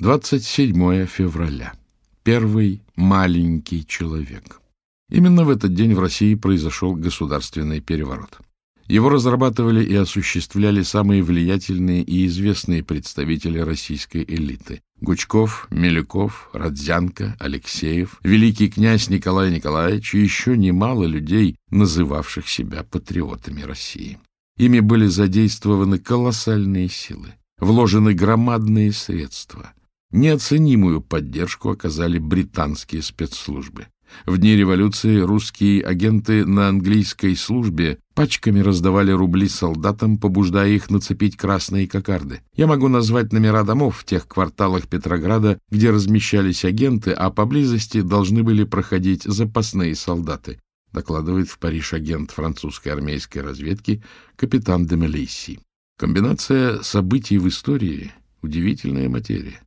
27 февраля. Первый маленький человек. Именно в этот день в России произошел государственный переворот. Его разрабатывали и осуществляли самые влиятельные и известные представители российской элиты. Гучков, Милюков, Родзянко, Алексеев, великий князь Николай Николаевич и еще немало людей, называвших себя патриотами России. Ими были задействованы колоссальные силы, вложены громадные средства – Неоценимую поддержку оказали британские спецслужбы. В дни революции русские агенты на английской службе пачками раздавали рубли солдатам, побуждая их нацепить красные кокарды. Я могу назвать номера домов в тех кварталах Петрограда, где размещались агенты, а поблизости должны были проходить запасные солдаты, докладывает в Париж агент французской армейской разведки капитан Демелейси. Комбинация событий в истории — удивительная материя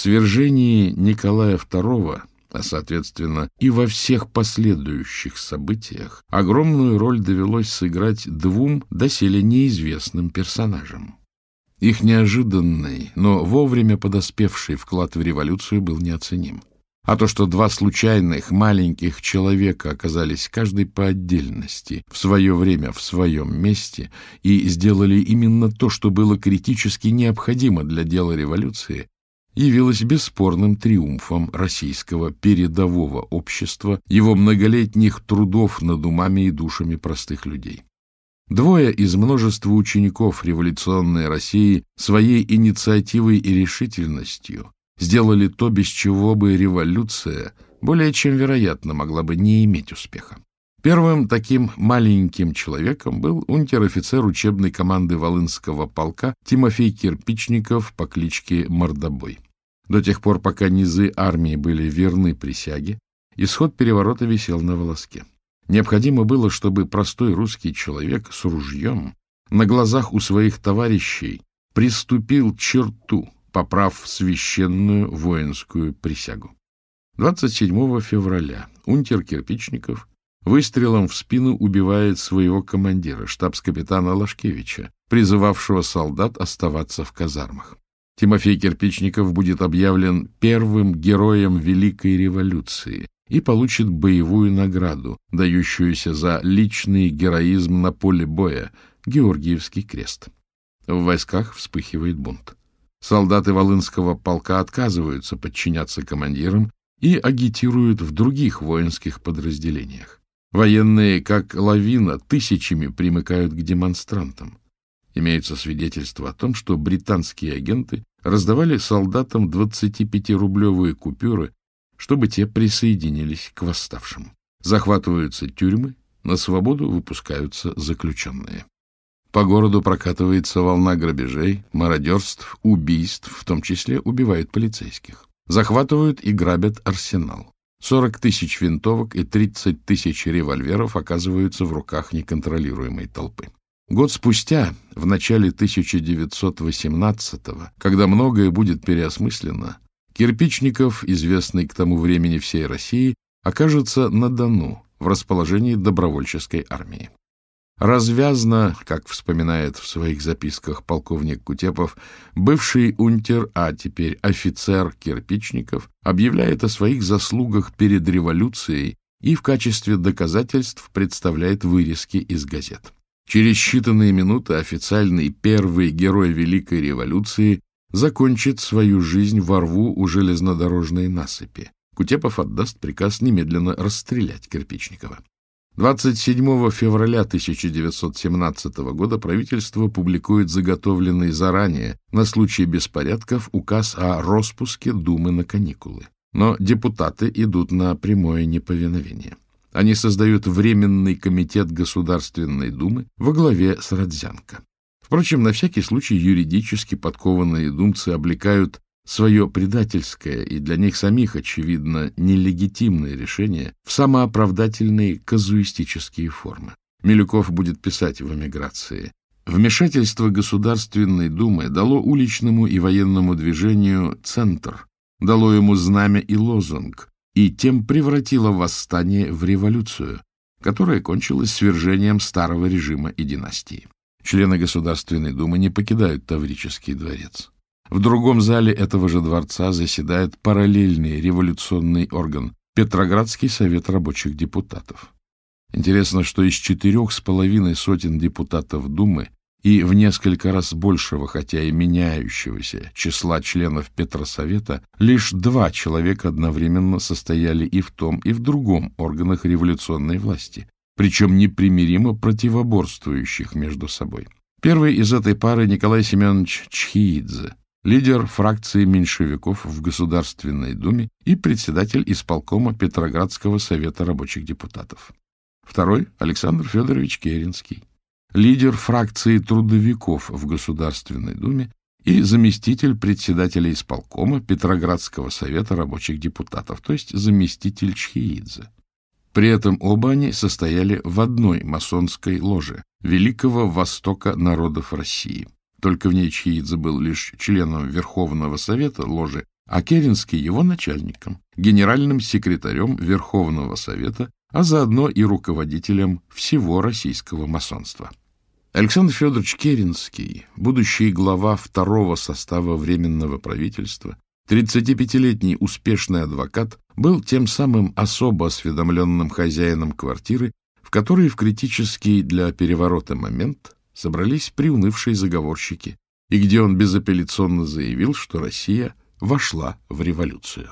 свержении Николая II, а, соответственно, и во всех последующих событиях, огромную роль довелось сыграть двум доселе неизвестным персонажам. Их неожиданный, но вовремя подоспевший вклад в революцию был неоценим. А то, что два случайных маленьких человека оказались каждый по отдельности, в свое время в своем месте, и сделали именно то, что было критически необходимо для дела революции, явилось бесспорным триумфом российского передового общества, его многолетних трудов над умами и душами простых людей. Двое из множества учеников революционной России своей инициативой и решительностью сделали то, без чего бы революция более чем вероятно могла бы не иметь успеха. Первым таким маленьким человеком был унтер-офицер учебной команды Волынского полка Тимофей Кирпичников по кличке Мордобой. До тех пор, пока низы армии были верны присяге, исход переворота висел на волоске. Необходимо было, чтобы простой русский человек с ружьем на глазах у своих товарищей приступил черту, поправ священную воинскую присягу. 27 февраля унтер Кирпичников выстрелом в спину убивает своего командира, штабс-капитана Лашкевича, призывавшего солдат оставаться в казармах. Тимофей Кирпичников будет объявлен первым героем Великой революции и получит боевую награду, дающуюся за личный героизм на поле боя — Георгиевский крест. В войсках вспыхивает бунт. Солдаты Волынского полка отказываются подчиняться командирам и агитируют в других воинских подразделениях. Военные, как лавина, тысячами примыкают к демонстрантам. Имеются свидетельства о том, что британские агенты раздавали солдатам 25-рублевые купюры, чтобы те присоединились к восставшим. Захватываются тюрьмы, на свободу выпускаются заключенные. По городу прокатывается волна грабежей, мародерств, убийств, в том числе убивают полицейских. Захватывают и грабят арсенал. 40 тысяч винтовок и 30 тысяч револьверов оказываются в руках неконтролируемой толпы. Год спустя, в начале 1918-го, когда многое будет переосмыслено, Кирпичников, известный к тому времени всей России, окажется на Дону в расположении добровольческой армии. Развязно, как вспоминает в своих записках полковник Кутепов, бывший унтер, а теперь офицер Кирпичников, объявляет о своих заслугах перед революцией и в качестве доказательств представляет вырезки из газет. Через считанные минуты официальный первый герой Великой революции закончит свою жизнь во рву у железнодорожной насыпи. Кутепов отдаст приказ немедленно расстрелять Кирпичникова. 27 февраля 1917 года правительство публикует заготовленный заранее на случай беспорядков указ о распуске Думы на каникулы. Но депутаты идут на прямое неповиновение. Они создают Временный комитет Государственной Думы во главе с Родзянко. Впрочем, на всякий случай юридически подкованные думцы облекают свое предательское и для них самих, очевидно, нелегитимное решение в самооправдательные казуистические формы. Милюков будет писать в эмиграции. Вмешательство Государственной Думы дало уличному и военному движению центр, дало ему знамя и лозунг, и тем превратила восстание в революцию, которая кончилась свержением старого режима и династии. Члены Государственной Думы не покидают Таврический дворец. В другом зале этого же дворца заседает параллельный революционный орган – Петроградский совет рабочих депутатов. Интересно, что из четырех с половиной сотен депутатов Думы и в несколько раз большего, хотя и меняющегося, числа членов Петросовета лишь два человека одновременно состояли и в том, и в другом органах революционной власти, причем непримиримо противоборствующих между собой. Первый из этой пары Николай Семенович Чхиидзе, лидер фракции меньшевиков в Государственной Думе и председатель исполкома Петроградского совета рабочих депутатов. Второй – Александр Федорович Керенский, лидер фракции трудовиков в Государственной Думе и заместитель председателя исполкома Петроградского совета рабочих депутатов, то есть заместитель Чхеидзе. При этом оба они состояли в одной масонской ложе Великого Востока народов России. Только в ней Чхеидзе был лишь членом Верховного Совета ложи, а Керенский его начальником, генеральным секретарем Верховного Совета, а заодно и руководителем всего российского масонства. Александр Федорович Керенский, будущий глава второго состава Временного правительства, 35-летний успешный адвокат, был тем самым особо осведомленным хозяином квартиры, в которой в критический для переворота момент собрались приунывшие заговорщики, и где он безапелляционно заявил, что Россия вошла в революцию.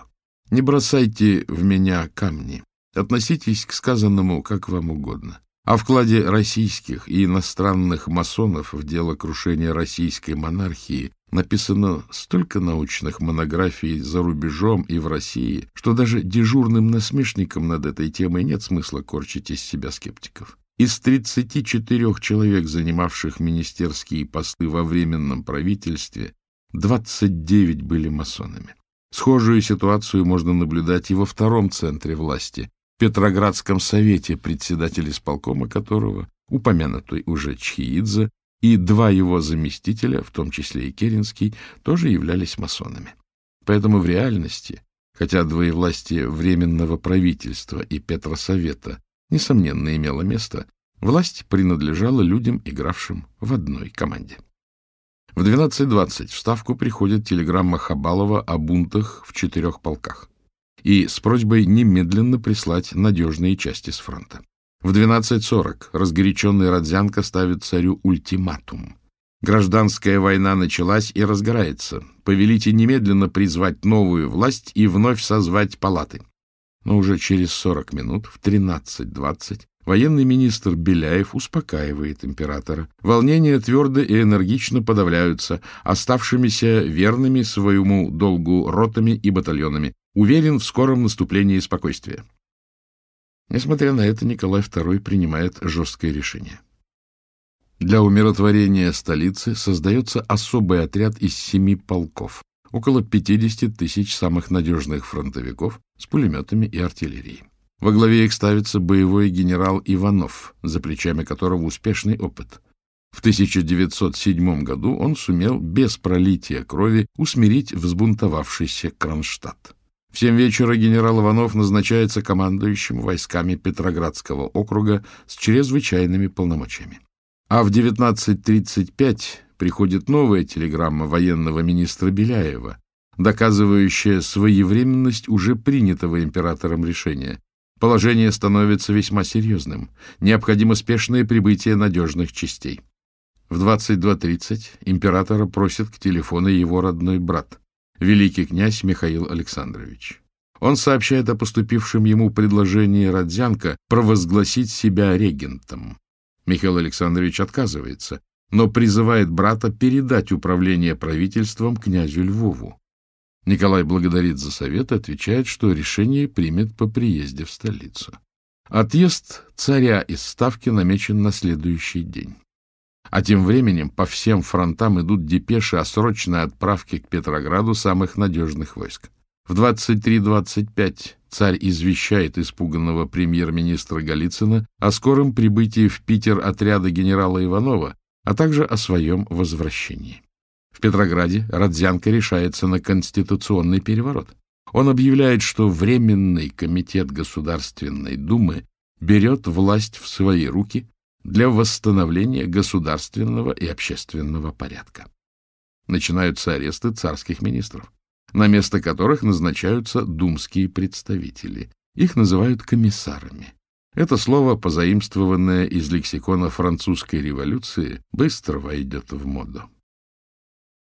«Не бросайте в меня камни, относитесь к сказанному как вам угодно». О вкладе российских и иностранных масонов в дело крушения российской монархии написано столько научных монографий за рубежом и в России, что даже дежурным насмешникам над этой темой нет смысла корчить из себя скептиков. Из 34 человек, занимавших министерские посты во Временном правительстве, 29 были масонами. Схожую ситуацию можно наблюдать и во втором центре власти, Петроградском совете, председатель исполкома которого, упомянутый уже Чхиидзе, и два его заместителя, в том числе и Керенский, тоже являлись масонами. Поэтому в реальности, хотя двоевластие Временного правительства и Петросовета несомненно имело место, власть принадлежала людям, игравшим в одной команде. В 12.20 в Ставку приходит телеграмма Хабалова о бунтах в четырех полках и с просьбой немедленно прислать надежные части с фронта. В 12.40 разгоряченный Родзянко ставит царю ультиматум. Гражданская война началась и разгорается. Повелите немедленно призвать новую власть и вновь созвать палаты. Но уже через 40 минут, в 13.20, военный министр Беляев успокаивает императора. Волнения твердо и энергично подавляются оставшимися верными своему долгу ротами и батальонами уверен в скором наступлении спокойствия. Несмотря на это, Николай II принимает жесткое решение. Для умиротворения столицы создается особый отряд из семи полков, около 50 тысяч самых надежных фронтовиков с пулеметами и артиллерией. Во главе их ставится боевой генерал Иванов, за плечами которого успешный опыт. В 1907 году он сумел без пролития крови усмирить взбунтовавшийся Кронштадт. В семь вечера генерал Иванов назначается командующим войсками Петроградского округа с чрезвычайными полномочиями. А в 19.35 приходит новая телеграмма военного министра Беляева, доказывающая своевременность уже принятого императором решения. Положение становится весьма серьезным. Необходимо спешное прибытие надежных частей. В 22.30 императора просит к телефону его родной брат великий князь Михаил Александрович. Он сообщает о поступившем ему предложении Родзянко провозгласить себя регентом. Михаил Александрович отказывается, но призывает брата передать управление правительством князю Львову. Николай благодарит за совет и отвечает, что решение примет по приезде в столицу. Отъезд царя из Ставки намечен на следующий день. А тем временем по всем фронтам идут депеши о срочной отправке к Петрограду самых надежных войск. В 23.25 царь извещает испуганного премьер-министра Голицына о скором прибытии в Питер отряда генерала Иванова, а также о своем возвращении. В Петрограде Родзянко решается на конституционный переворот. Он объявляет, что Временный комитет Государственной Думы берет власть в свои руки для восстановления государственного и общественного порядка. Начинаются аресты царских министров, на место которых назначаются думские представители. Их называют комиссарами. Это слово, позаимствованное из лексикона французской революции, быстро войдет в моду.